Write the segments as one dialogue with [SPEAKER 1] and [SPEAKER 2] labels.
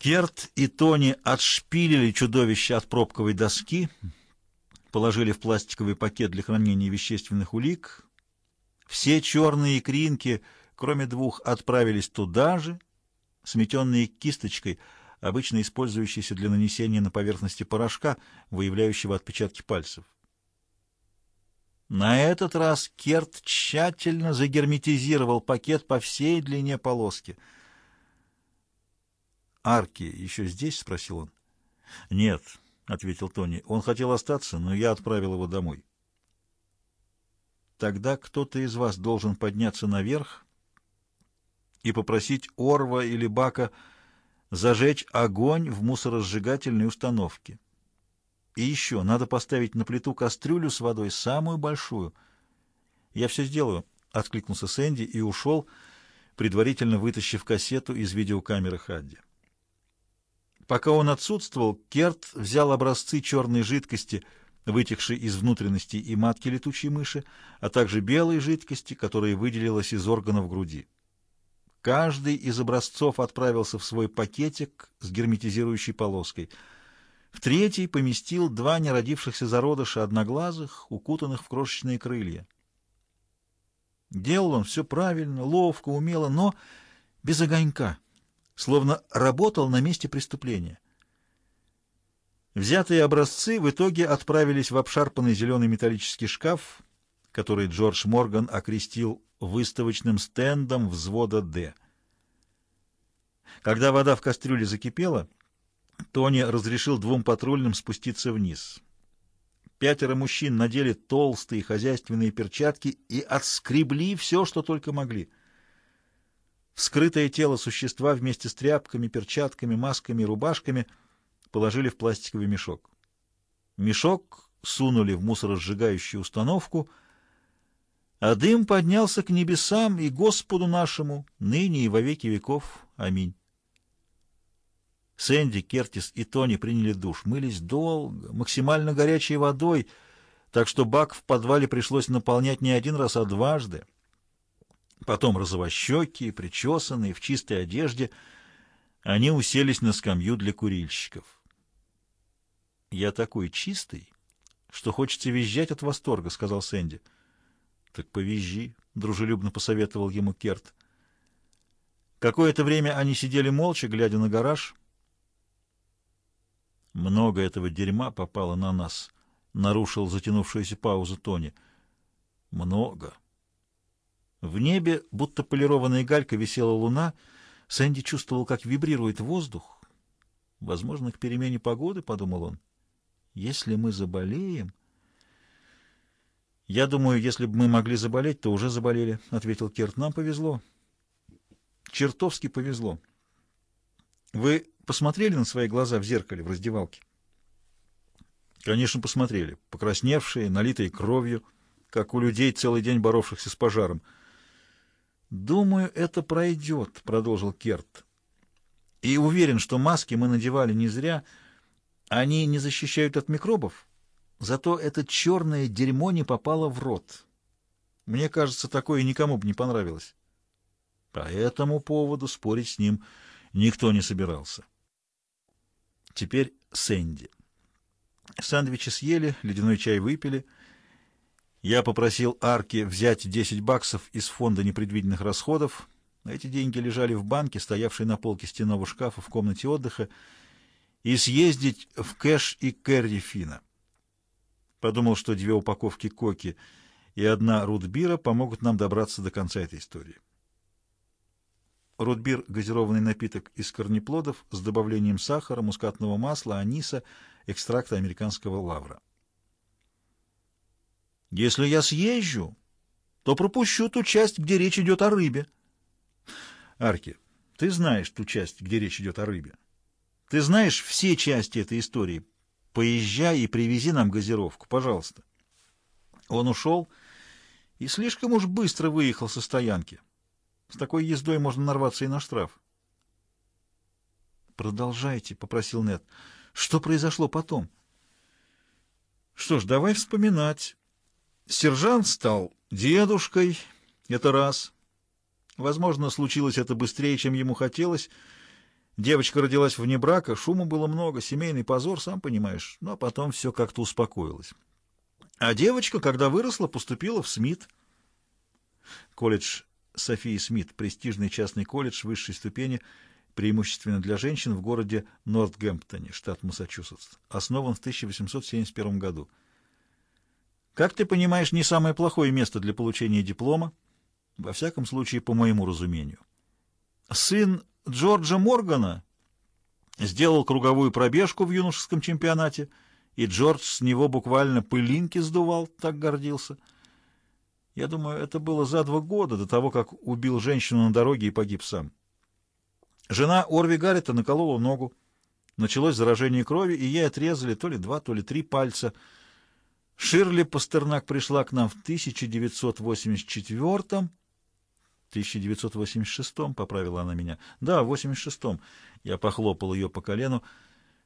[SPEAKER 1] Керт и Тони отшпилили чудовище от пробковой доски, положили в пластиковый пакет для хранения вещественных улик. Все черные икринки, кроме двух, отправились туда же, сметенные кисточкой, обычно использующейся для нанесения на поверхности порошка, выявляющего отпечатки пальцев. На этот раз Керт тщательно загерметизировал пакет по всей длине полоски. «Арки еще здесь?» — спросил он. «Нет», — ответил Тони. «Он хотел остаться, но я отправил его домой». «Тогда кто-то из вас должен подняться наверх и попросить Орва или Бака зажечь огонь в мусоросжигательной установке». И еще, надо поставить на плиту кастрюлю с водой, самую большую. Я все сделаю, — откликнулся Сэнди и ушел, предварительно вытащив кассету из видеокамеры Хадди. Пока он отсутствовал, Керт взял образцы черной жидкости, вытекшей из внутренности и матки летучей мыши, а также белой жидкости, которая выделилась из органов груди. Каждый из образцов отправился в свой пакетик с герметизирующей полоской — в третий поместил два неродившихся зародыша одноглазых, укутанных в крошечные крылья. Делал он все правильно, ловко, умело, но без огонька, словно работал на месте преступления. Взятые образцы в итоге отправились в обшарпанный зеленый металлический шкаф, который Джордж Морган окрестил выставочным стендом взвода «Д». Когда вода в кастрюле закипела, Тони разрешил двум патрульным спуститься вниз. Пятеро мужчин надели толстые хозяйственные перчатки и отскребли все, что только могли. Вскрытое тело существа вместе с тряпками, перчатками, масками и рубашками положили в пластиковый мешок. Мешок сунули в мусоросжигающую установку, а дым поднялся к небесам и Господу нашему, ныне и во веки веков. Аминь. Сэнди, Кертис и Тони приняли душ, мылись долго, максимально горячей водой, так что бак в подвале пришлось наполнять не один раз, а дважды. Потом розовощекие, причесанные, в чистой одежде, они уселись на скамью для курильщиков. «Я такой чистый, что хочется визжать от восторга», — сказал Сэнди. «Так повизжи», — дружелюбно посоветовал ему Керт. Какое-то время они сидели молча, глядя на гараж — много этого дерьма попало на нас, нарушил затянувшуюся паузу Тони. Много. В небе, будто полированная галька, висела луна. Сэнди чувствовал, как вибрирует воздух. Возможно, к перемене погоды, подумал он. Если мы заболеем... «Я думаю, если бы мы могли заболеть, то уже заболели», — ответил Керт. «Нам повезло. Чертовски повезло. Вы посмотрели на свои глаза в зеркале в раздевалке? Конечно, посмотрели. Покрасневшие, налитые кровью, как у людей, целый день боровшихся с пожаром. «Думаю, это пройдет», — продолжил Керт. «И уверен, что маски мы надевали не зря. Они не защищают от микробов, зато это черное дерьмо не попало в рот. Мне кажется, такое никому бы не понравилось. По этому поводу спорить с ним никто не собирался». Теперь Сэнди. Сэндвичи съели, ледяной чай выпили. Я попросил Арки взять 10 баксов из фонда непредвиденных расходов. Эти деньги лежали в банке, стоявшей на полке стенного шкафа в комнате отдыха, и съездить в кэш и кэрри Фина. Подумал, что две упаковки коки и одна рутбира помогут нам добраться до конца этой истории. Ротбир – газированный напиток из корнеплодов с добавлением сахара, мускатного масла, аниса, экстракта американского лавра. Если я съезжу, то пропущу ту часть, где речь идет о рыбе. Арки, ты знаешь ту часть, где речь идет о рыбе. Ты знаешь все части этой истории. Поезжай и привези нам газировку, пожалуйста. Он ушел и слишком уж быстро выехал со стоянки. С такой ездой можно нарваться и на штраф. «Продолжайте», — попросил Нед. «Что произошло потом?» «Что ж, давай вспоминать. Сержант стал дедушкой, это раз. Возможно, случилось это быстрее, чем ему хотелось. Девочка родилась вне брака, шума было много, семейный позор, сам понимаешь, но потом все как-то успокоилось. А девочка, когда выросла, поступила в СМИТ. Колледж Софии Смит, престижный частный колледж высшей ступени, преимущественно для женщин в городе Нортгемптоне, штат Массачусетс, основан в 1871 году. Как ты понимаешь, не самое плохое место для получения диплома, во всяком случае, по моему разумению. Сын Джорджа Моргана сделал круговую пробежку в юношеском чемпионате, и Джордж с него буквально пылинки сдувал, так гордился. Я думаю, это было за два года до того, как убил женщину на дороге и погиб сам. Жена Орви Гаррета наколола ногу. Началось заражение крови, и ей отрезали то ли два, то ли три пальца. Ширли Пастернак пришла к нам в 1984 1986-м, поправила она меня. Да, в 86-м. Я похлопал ее по колену.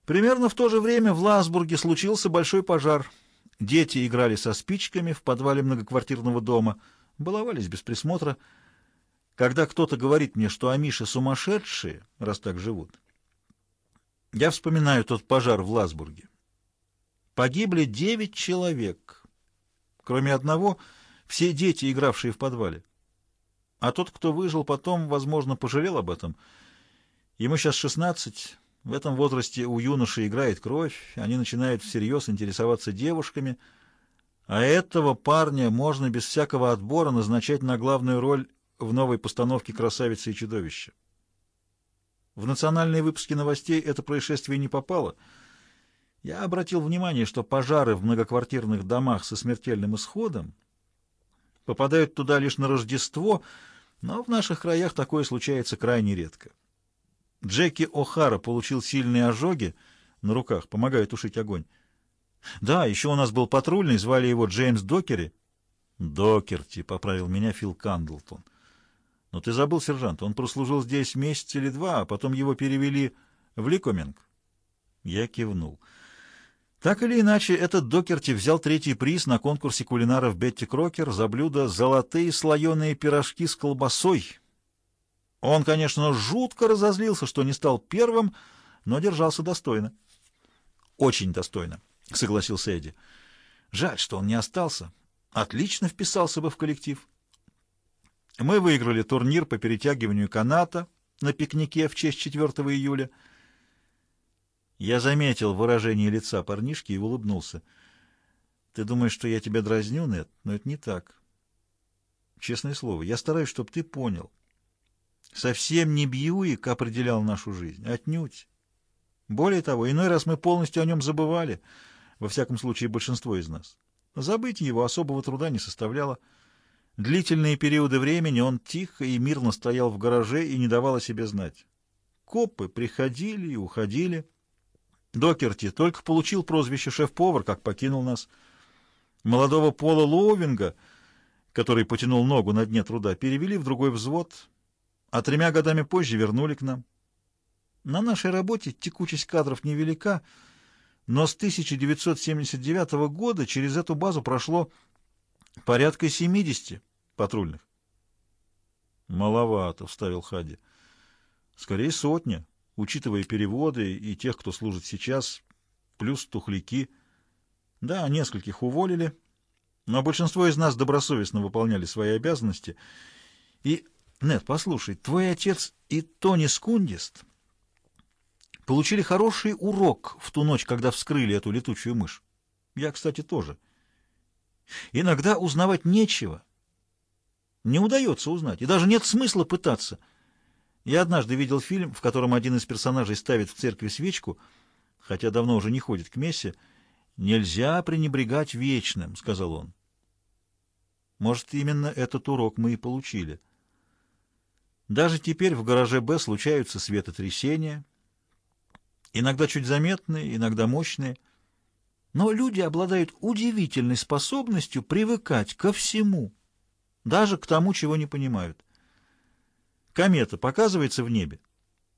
[SPEAKER 1] Примерно в то же время в Ласбурге случился большой пожар. Дети играли со спичками в подвале многоквартирного дома, баловались без присмотра. Когда кто-то говорит мне, что Амиши сумасшедшие, раз так живут, я вспоминаю тот пожар в Ласбурге. Погибли девять человек. Кроме одного, все дети, игравшие в подвале. А тот, кто выжил потом, возможно, пожалел об этом. Ему сейчас 16. В этом возрасте у юноши играет кровь, они начинают всерьез интересоваться девушками, а этого парня можно без всякого отбора назначать на главную роль в новой постановке «Красавица и чудовище». В национальные выпуски новостей это происшествие не попало. Я обратил внимание, что пожары в многоквартирных домах со смертельным исходом попадают туда лишь на Рождество — но в наших краях такое случается крайне редко. Джеки О'Хара получил сильные ожоги на руках, помогая тушить огонь. Да, еще у нас был патрульный, звали его Джеймс Докери. Докерти, поправил меня Фил Кандлтон. Но ты забыл, сержант, он прослужил здесь месяц или два, а потом его перевели в Ликоминг. Я кивнул. Так или иначе, этот Докерти взял третий приз на конкурсе кулинаров Бетти Крокер за блюдо «Золотые слоеные пирожки с колбасой». Он, конечно, жутко разозлился, что не стал первым, но держался достойно. «Очень достойно», — согласился Эдди. «Жаль, что он не остался. Отлично вписался бы в коллектив». Мы выиграли турнир по перетягиванию каната на пикнике в честь 4 июля — я заметил выражение лица парнишки и улыбнулся. «Ты думаешь, что я тебя дразню, Нет? Но это не так. Честное слово, я стараюсь, чтобы ты понял. Совсем не Бьюик определял нашу жизнь. Отнюдь. Более того, иной раз мы полностью о нем забывали, во всяком случае большинство из нас. Забыть его особого труда не составляло. Длительные периоды времени он тихо и мирно стоял в гараже и не давал о себе знать. Копы приходили и уходили, Докерти только получил прозвище шеф-повар, как покинул нас. Молодого Пола Лоувинга, который потянул ногу на дне труда, перевели в другой взвод, а тремя годами позже вернули к нам. На нашей работе текучесть кадров невелика, но с 1979 года через эту базу прошло порядка 70 патрульных. «Маловато», — вставил Хади. «Скорее сотня» учитывая переводы и тех, кто служит сейчас, плюс тухляки. Да, нескольких уволили, но большинство из нас добросовестно выполняли свои обязанности. И, нет, послушай, твой отец и Тони Скундист получили хороший урок в ту ночь, когда вскрыли эту летучую мышь. Я, кстати, тоже. Иногда узнавать нечего. Не удается узнать, и даже нет смысла пытаться — я однажды видел фильм, в котором один из персонажей ставит в церкви свечку, хотя давно уже не ходит к мессе. «Нельзя пренебрегать вечным», — сказал он. Может, именно этот урок мы и получили. Даже теперь в гараже «Б» случаются светотрясения, иногда чуть заметные, иногда мощные, но люди обладают удивительной способностью привыкать ко всему, даже к тому, чего не понимают. Комета показывается в небе,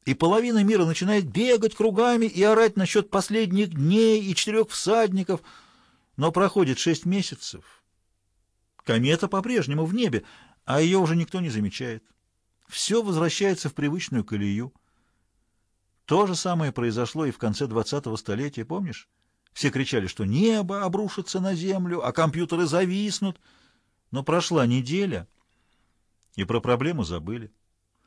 [SPEAKER 1] и половина мира начинает бегать кругами и орать насчет последних дней и четырех всадников, но проходит шесть месяцев. Комета по-прежнему в небе, а ее уже никто не замечает. Все возвращается в привычную колею. То же самое произошло и в конце 20-го столетия, помнишь? Все кричали, что небо обрушится на землю, а компьютеры зависнут. Но прошла неделя, и про проблему забыли.